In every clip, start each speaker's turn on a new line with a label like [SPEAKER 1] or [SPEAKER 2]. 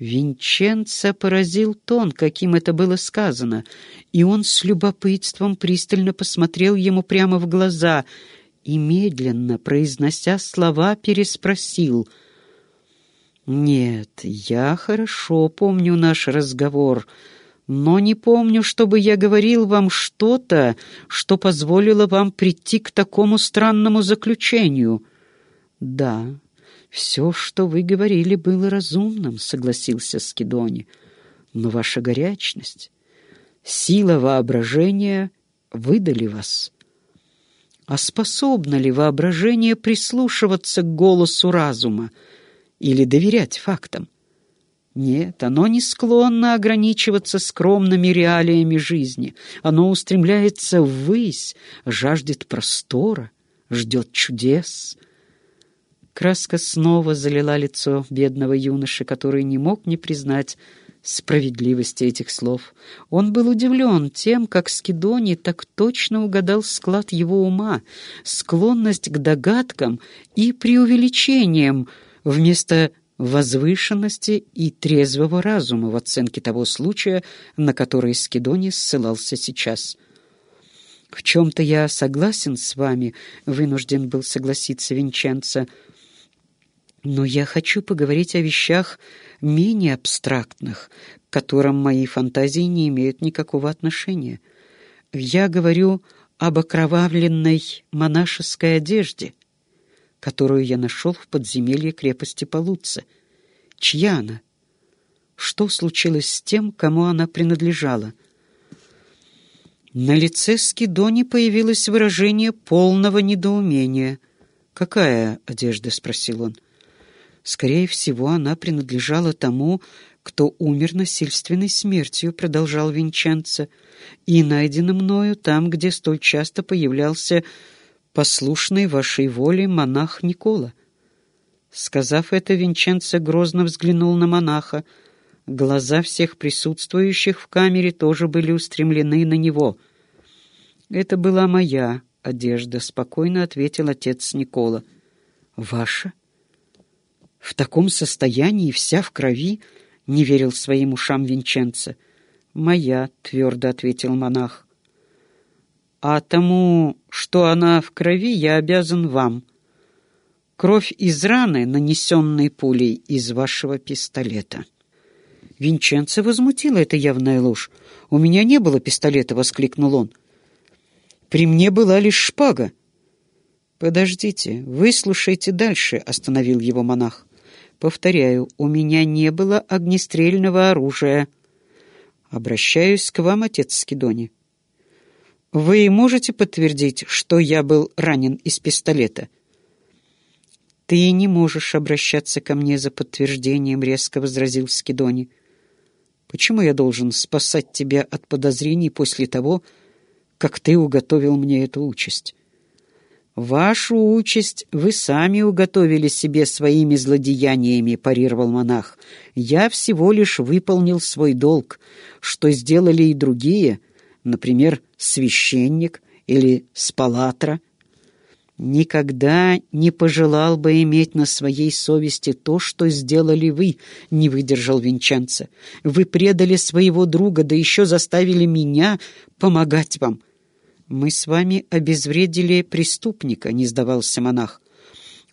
[SPEAKER 1] Винченца поразил тон, каким это было сказано, и он с любопытством пристально посмотрел ему прямо в глаза и, медленно произнося слова, переспросил. «Нет, я хорошо помню наш разговор, но не помню, чтобы я говорил вам что-то, что позволило вам прийти к такому странному заключению». «Да». «Все, что вы говорили, было разумным», — согласился Скидони. «Но ваша горячность, сила воображения выдали вас. А способно ли воображение прислушиваться к голосу разума или доверять фактам? Нет, оно не склонно ограничиваться скромными реалиями жизни. Оно устремляется ввысь, жаждет простора, ждет чудес — Краска снова залила лицо бедного юноши, который не мог не признать справедливости этих слов. Он был удивлен тем, как Скидоний так точно угадал склад его ума, склонность к догадкам и преувеличениям вместо возвышенности и трезвого разума в оценке того случая, на который Скидоний ссылался сейчас. «В чем-то я согласен с вами», — вынужден был согласиться Винченцо, — но я хочу поговорить о вещах менее абстрактных, к которым мои фантазии не имеют никакого отношения. Я говорю об окровавленной монашеской одежде, которую я нашел в подземелье крепости Полуца. Чья она? Что случилось с тем, кому она принадлежала? На лице Скидони появилось выражение полного недоумения. «Какая одежда?» — спросил он. — Скорее всего, она принадлежала тому, кто умер насильственной смертью, продолжал Винченцо, и найдена мною там, где столь часто появлялся послушный вашей воле монах Никола. Сказав это, Винченцо грозно взглянул на монаха. Глаза всех присутствующих в камере тоже были устремлены на него. «Это была моя одежда», — спокойно ответил отец Никола. «Ваша?» В таком состоянии, вся в крови, не верил своим ушам Винченца. «Моя», — твердо ответил монах. «А тому, что она в крови, я обязан вам. Кровь из раны, нанесенной пулей из вашего пистолета». Винченцо возмутила эта явная ложь. «У меня не было пистолета», — воскликнул он. «При мне была лишь шпага». «Подождите, выслушайте дальше», — остановил его монах. Повторяю, у меня не было огнестрельного оружия. Обращаюсь к вам, отец Скидони. Вы можете подтвердить, что я был ранен из пистолета? Ты не можешь обращаться ко мне за подтверждением, резко возразил Скидони. Почему я должен спасать тебя от подозрений после того, как ты уготовил мне эту участь? «Вашу участь вы сами уготовили себе своими злодеяниями», — парировал монах. «Я всего лишь выполнил свой долг, что сделали и другие, например, священник или спалатра. Никогда не пожелал бы иметь на своей совести то, что сделали вы», — не выдержал Винчанца. «Вы предали своего друга, да еще заставили меня помогать вам». «Мы с вами обезвредили преступника», — не сдавался монах.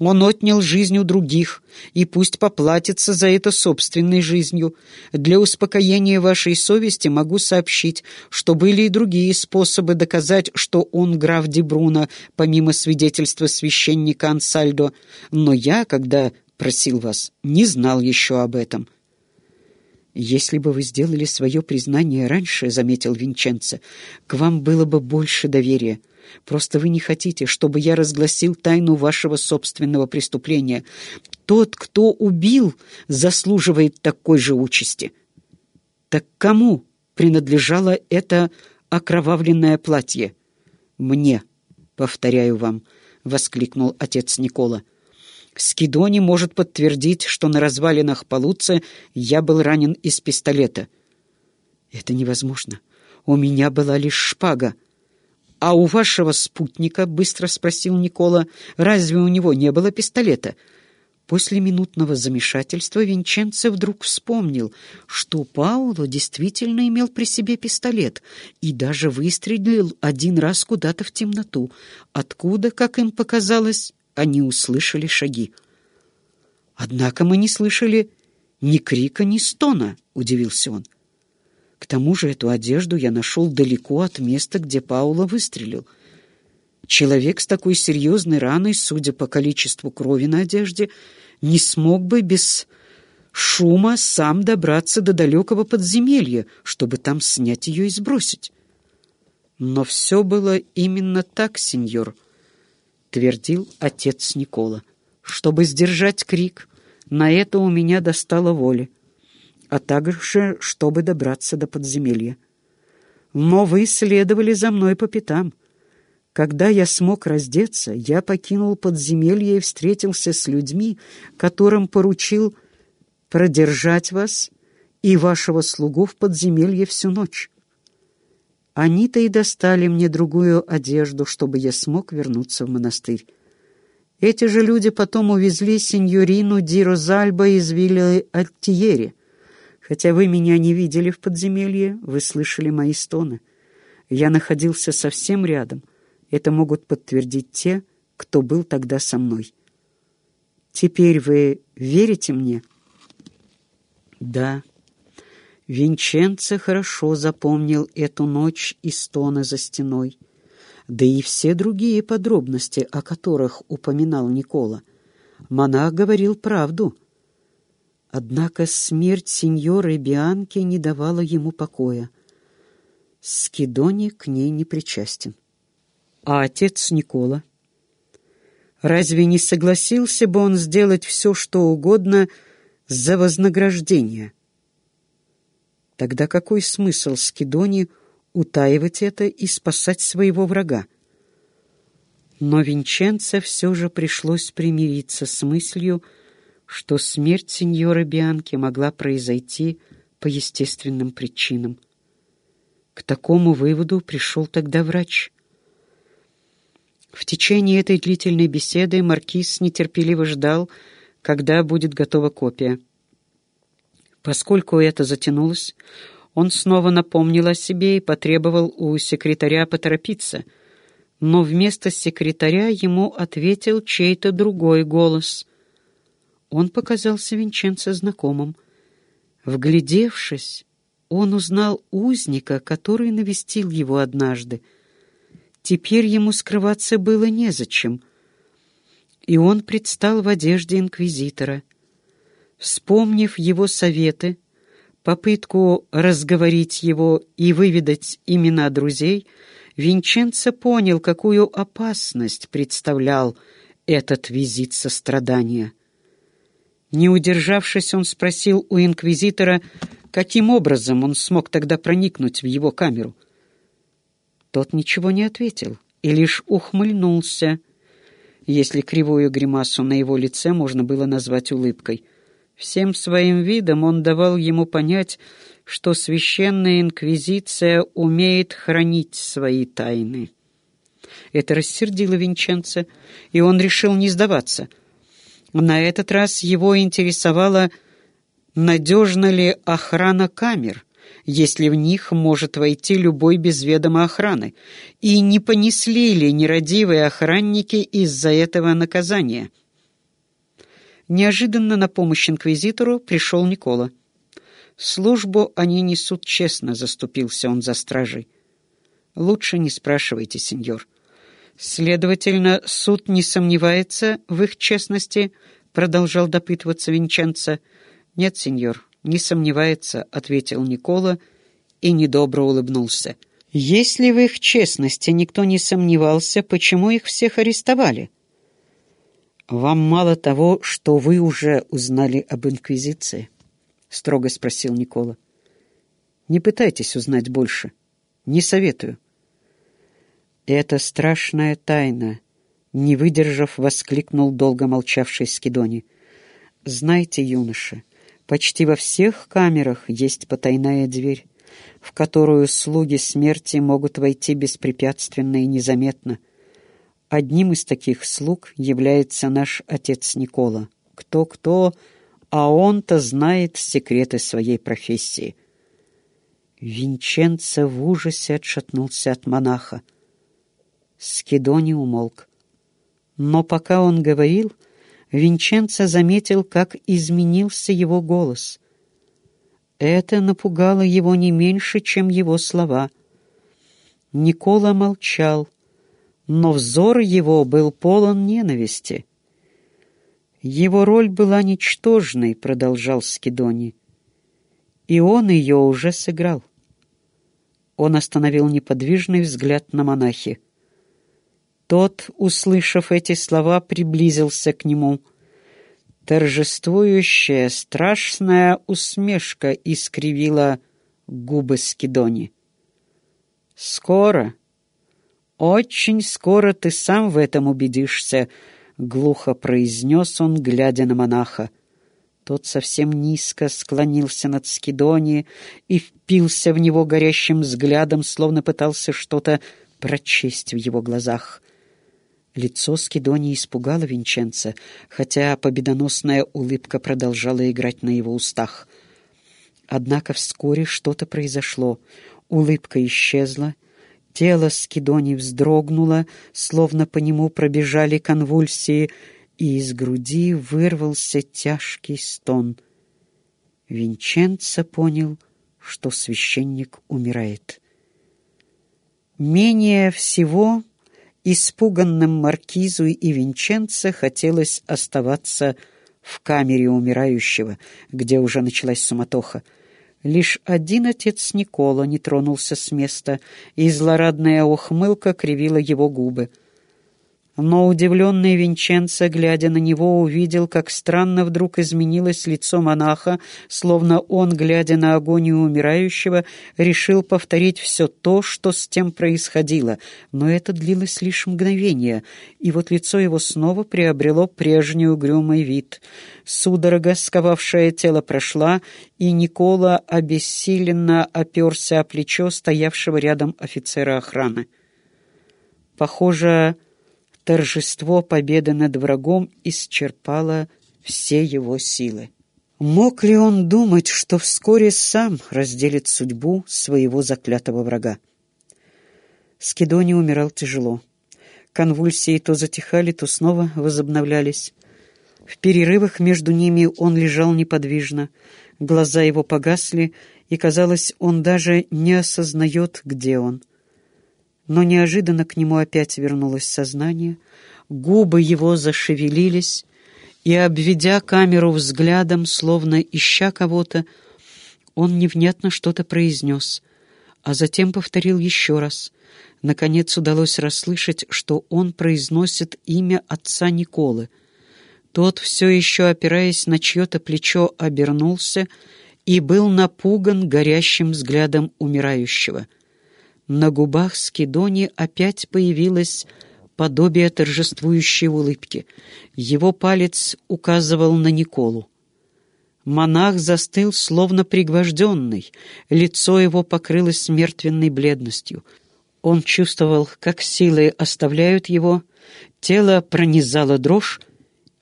[SPEAKER 1] «Он отнял жизнь у других, и пусть поплатится за это собственной жизнью. Для успокоения вашей совести могу сообщить, что были и другие способы доказать, что он граф Дебруна, помимо свидетельства священника Ансальдо. Но я, когда просил вас, не знал еще об этом. «Если бы вы сделали свое признание раньше, — заметил Винченцо, — к вам было бы больше доверия. Просто вы не хотите, чтобы я разгласил тайну вашего собственного преступления. Тот, кто убил, заслуживает такой же участи». «Так кому принадлежало это окровавленное платье?» «Мне, повторяю вам», — воскликнул отец Никола. — Скидони может подтвердить, что на развалинах Полуца я был ранен из пистолета. Это невозможно. У меня была лишь шпага. А у вашего спутника, быстро спросил Никола, разве у него не было пистолета? После минутного замешательства Винченцо вдруг вспомнил, что Пауло действительно имел при себе пистолет и даже выстрелил один раз куда-то в темноту, откуда, как им показалось, они услышали шаги. «Однако мы не слышали ни крика, ни стона», — удивился он. «К тому же эту одежду я нашел далеко от места, где Пауло выстрелил». Человек с такой серьезной раной, судя по количеству крови на одежде, не смог бы без шума сам добраться до далекого подземелья, чтобы там снять ее и сбросить. Но все было именно так, сеньор, — твердил отец Никола. Чтобы сдержать крик, на это у меня достало воли, а также, чтобы добраться до подземелья. Но вы следовали за мной по пятам — когда я смог раздеться, я покинул подземелье и встретился с людьми, которым поручил продержать вас и вашего слугу в подземелье всю ночь. Они-то и достали мне другую одежду, чтобы я смог вернуться в монастырь. Эти же люди потом увезли сеньорину Ди Розальбо из Вилли Альтиери. Хотя вы меня не видели в подземелье, вы слышали мои стоны. Я находился совсем рядом — это могут подтвердить те, кто был тогда со мной. Теперь вы верите мне? Да. Винченцо хорошо запомнил эту ночь и стона за стеной, да и все другие подробности, о которых упоминал Никола. Монах говорил правду. Однако смерть сеньоры Бианки не давала ему покоя. Скидони к ней не причастен. А отец Никола? Разве не согласился бы он сделать все, что угодно за вознаграждение? Тогда какой смысл Скидони утаивать это и спасать своего врага? Но Винченцо все же пришлось примириться с мыслью, что смерть сеньора Бианки могла произойти по естественным причинам. К такому выводу пришел тогда врач. В течение этой длительной беседы маркиз нетерпеливо ждал, когда будет готова копия. Поскольку это затянулось, он снова напомнил о себе и потребовал у секретаря поторопиться, но вместо секретаря ему ответил чей-то другой голос. Он показался Винченцо знакомым. Вглядевшись, он узнал узника, который навестил его однажды — Теперь ему скрываться было незачем, и он предстал в одежде инквизитора. Вспомнив его советы, попытку разговорить его и выведать имена друзей, Винченцо понял, какую опасность представлял этот визит сострадания. Не удержавшись, он спросил у инквизитора, каким образом он смог тогда проникнуть в его камеру. Тот ничего не ответил и лишь ухмыльнулся, если кривую гримасу на его лице можно было назвать улыбкой. Всем своим видом он давал ему понять, что священная инквизиция умеет хранить свои тайны. Это рассердило Винченца, и он решил не сдаваться. На этот раз его интересовало, надежна ли охрана камер — если в них может войти любой без ведома охраны, и не понесли ли нерадивые охранники из-за этого наказания. Неожиданно на помощь инквизитору пришел Никола. «Службу они несут честно», — заступился он за стражей. «Лучше не спрашивайте, сеньор». «Следовательно, суд не сомневается в их честности?» — продолжал допытываться Винченцо. «Нет, сеньор, «Не сомневается», — ответил Никола и недобро улыбнулся. «Если в их честности никто не сомневался, почему их всех арестовали?» «Вам мало того, что вы уже узнали об Инквизиции?» — строго спросил Никола. «Не пытайтесь узнать больше. Не советую». «Это страшная тайна», — не выдержав, воскликнул долго молчавший Скидони. «Знайте, юноша, — Почти во всех камерах есть потайная дверь, в которую слуги смерти могут войти беспрепятственно и незаметно. Одним из таких слуг является наш отец Никола. кто-кто, а он-то знает секреты своей профессии. Винченцо в ужасе отшатнулся от монаха. Скидони умолк. Но пока он говорил, Винченцо заметил, как изменился его голос. Это напугало его не меньше, чем его слова. Никола молчал, но взор его был полон ненависти. «Его роль была ничтожной», — продолжал Скидони, — «и он ее уже сыграл». Он остановил неподвижный взгляд на монахи. Тот, услышав эти слова, приблизился к нему. Торжествующая, страшная усмешка искривила губы Скидони. «Скоро, очень скоро ты сам в этом убедишься», — глухо произнес он, глядя на монаха. Тот совсем низко склонился над Скидони и впился в него горящим взглядом, словно пытался что-то прочесть в его глазах. Лицо Скидони испугало Винченца, хотя победоносная улыбка продолжала играть на его устах. Однако вскоре что-то произошло. Улыбка исчезла, тело Скидони вздрогнуло, словно по нему пробежали конвульсии, и из груди вырвался тяжкий стон. Винченцо понял, что священник умирает. Менее всего Испуганным Маркизу и Винченце хотелось оставаться в камере умирающего, где уже началась суматоха. Лишь один отец Никола не тронулся с места, и злорадная ухмылка кривила его губы — но удивленный Винченцо, глядя на него, увидел, как странно вдруг изменилось лицо монаха, словно он, глядя на агонию умирающего, решил повторить все то, что с тем происходило. Но это длилось лишь мгновение, и вот лицо его снова приобрело прежний угрюмый вид. Судорога, сковавшая тело, прошла, и Никола обессиленно оперся о плечо стоявшего рядом офицера охраны. Похоже, торжество победы над врагом исчерпало все его силы. Мог ли он думать, что вскоре сам разделит судьбу своего заклятого врага? Скидони умирал тяжело. Конвульсии то затихали, то снова возобновлялись. В перерывах между ними он лежал неподвижно, глаза его погасли, и, казалось, он даже не осознает, где он — но неожиданно к нему опять вернулось сознание, губы его зашевелились, и, обведя камеру взглядом, словно ища кого-то, он невнятно что-то произнес, а затем повторил еще раз. Наконец удалось расслышать, что он произносит имя отца Николы. Тот, все еще опираясь на чье-то плечо, обернулся и был напуган горящим взглядом умирающего — на губах Скидони опять появилось подобие торжествующей улыбки. Его палец указывал на Николу. Монах застыл, словно пригвожденный. Лицо его покрылось мертвенной бледностью. Он чувствовал, как силы оставляют его, тело пронизало дрожь,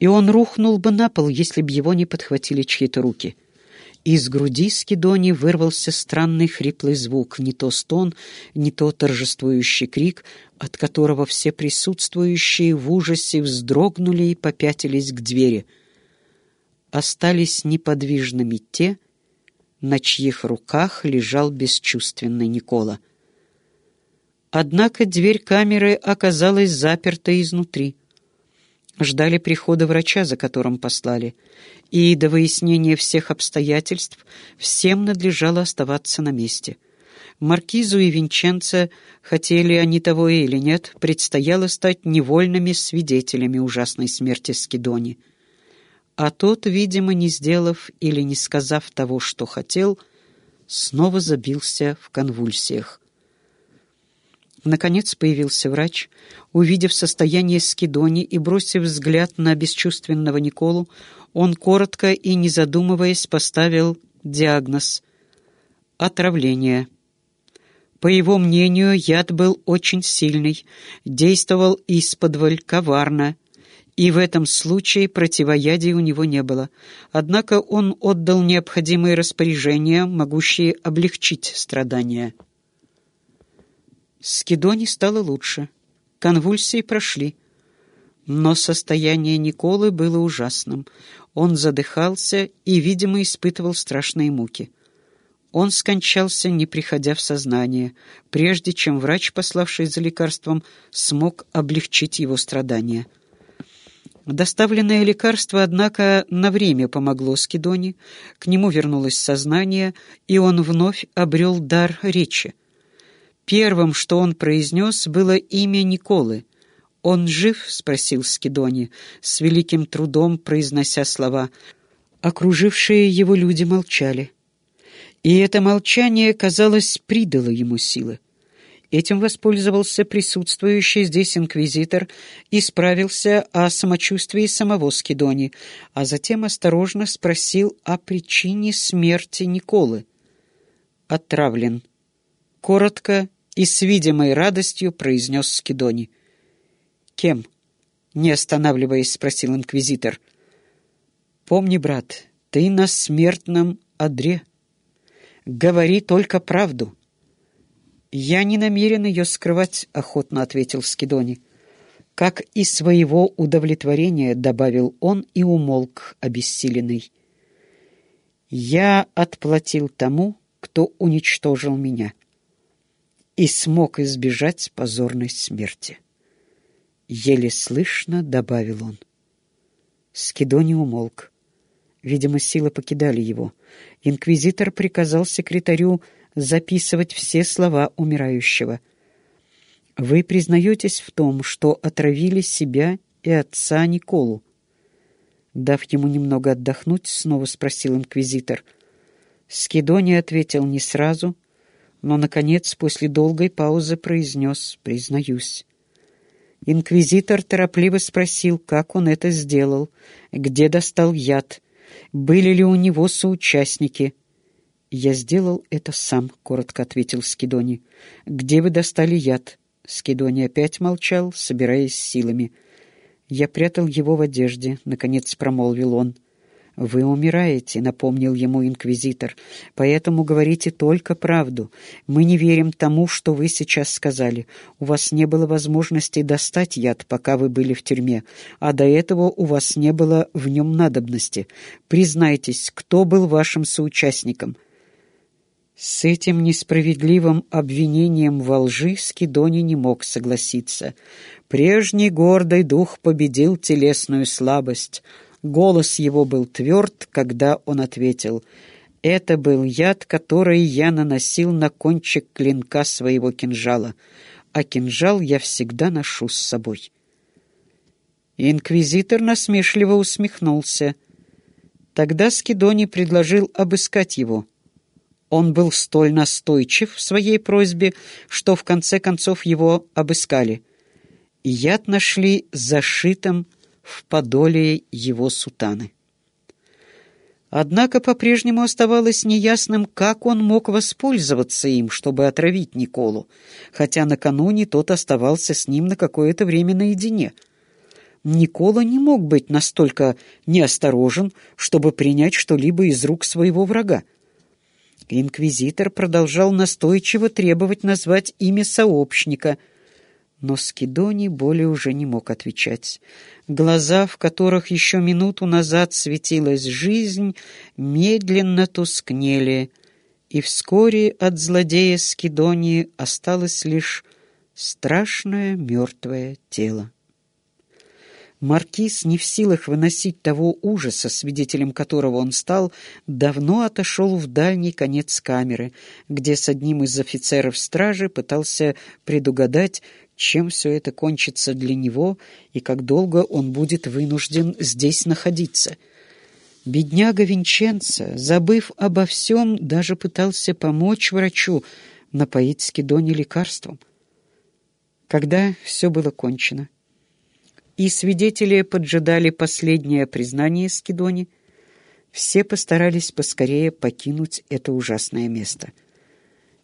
[SPEAKER 1] и он рухнул бы на пол, если бы его не подхватили чьи-то руки. Из груди Скидони вырвался странный хриплый звук, не то стон, не то торжествующий крик, от которого все присутствующие в ужасе вздрогнули и попятились к двери. Остались неподвижными те, на чьих руках лежал бесчувственный Никола. Однако дверь камеры оказалась заперта изнутри. Ждали прихода врача, за которым послали, и до выяснения всех обстоятельств всем надлежало оставаться на месте. Маркизу и Винченце, хотели они того или нет, предстояло стать невольными свидетелями ужасной смерти Скидони. А тот, видимо, не сделав или не сказав того, что хотел, снова забился в конвульсиях. Наконец появился врач. Увидев состояние Скидони и бросив взгляд на бесчувственного Николу, он коротко и не задумываясь поставил диагноз — отравление. По его мнению, яд был очень сильный, действовал исподволь коварно, и в этом случае противоядия у него не было. Однако он отдал необходимые распоряжения, могущие облегчить страдания. Скидоне стало лучше. Конвульсии прошли. Но состояние Николы было ужасным. Он задыхался и, видимо, испытывал страшные муки. Он скончался, не приходя в сознание, прежде чем врач, пославший за лекарством, смог облегчить его страдания. Доставленное лекарство, однако, на время помогло Скидоне, к нему вернулось сознание, и он вновь обрел дар речи. Первым, что он произнес, было имя Николы. «Он жив?» — спросил Скидони, с великим трудом произнося слова. Окружившие его люди молчали. И это молчание, казалось, придало ему силы. Этим воспользовался присутствующий здесь инквизитор и справился о самочувствии самого Скидони, а затем осторожно спросил о причине смерти Николы. «Отравлен». Коротко и с видимой радостью произнес Скидони. «Кем?» — не останавливаясь, спросил инквизитор. «Помни, брат, ты на смертном одре. Говори только правду». «Я не намерен ее скрывать», — охотно ответил Скидони. «Как и своего удовлетворения», — добавил он и умолк, обессиленный. «Я отплатил тому, кто уничтожил меня, и смог избежать позорной смерти». Еле слышно добавил он. Скидони умолк. Видимо, силы покидали его. Инквизитор приказал секретарю записывать все слова умирающего. «Вы признаетесь в том, что отравили себя и отца Николу?» Дав ему немного отдохнуть, снова спросил инквизитор. Скидони ответил не сразу, но, наконец, после долгой паузы произнес «признаюсь». Инквизитор торопливо спросил, как он это сделал, где достал яд, были ли у него соучастники — «Я сделал это сам», — коротко ответил Скидони. «Где вы достали яд?» Скидони опять молчал, собираясь силами. «Я прятал его в одежде», — наконец промолвил он. «Вы умираете», — напомнил ему инквизитор. «Поэтому говорите только правду. Мы не верим тому, что вы сейчас сказали. У вас не было возможности достать яд, пока вы были в тюрьме, а до этого у вас не было в нем надобности. Признайтесь, кто был вашим соучастником?» С этим несправедливым обвинением во лжи Скидони не мог согласиться. Прежний гордый дух победил телесную слабость. Голос его был тверд, когда он ответил «Это был яд, который я наносил на кончик клинка своего кинжала, а кинжал я всегда ношу с собой». Инквизитор насмешливо усмехнулся. Тогда Скидони предложил обыскать его — он был столь настойчив в своей просьбе, что в конце концов его обыскали. Яд нашли зашитым в подоле его сутаны. Однако по-прежнему оставалось неясным, как он мог воспользоваться им, чтобы отравить Николу, хотя накануне тот оставался с ним на какое-то время наедине. Никола не мог быть настолько неосторожен, чтобы принять что-либо из рук своего врага. Инквизитор продолжал настойчиво требовать назвать имя сообщника, но Скидоний более уже не мог отвечать. Глаза, в которых еще минуту назад светилась жизнь, медленно тускнели, и вскоре от злодея Скидонии осталось лишь страшное мертвое тело. Маркиз, не в силах выносить того ужаса, свидетелем которого он стал, давно отошел в дальний конец камеры, где с одним из офицеров стражи пытался предугадать, чем все это кончится для него и как долго он будет вынужден здесь находиться. Бедняга Винченцо, забыв обо всем, даже пытался помочь врачу напоить Скидони лекарством. Когда все было кончено, и свидетели поджидали последнее признание Скидони, все постарались поскорее покинуть это ужасное место.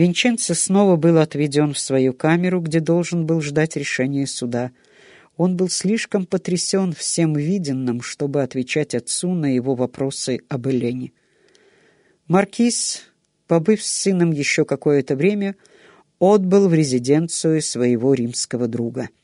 [SPEAKER 1] Винченцо снова был отведен в свою камеру, где должен был ждать решения суда. Он был слишком потрясен всем виденным, чтобы отвечать отцу на его вопросы об Элене. Маркиз, побыв с сыном еще какое-то время, отбыл в резиденцию своего римского друга —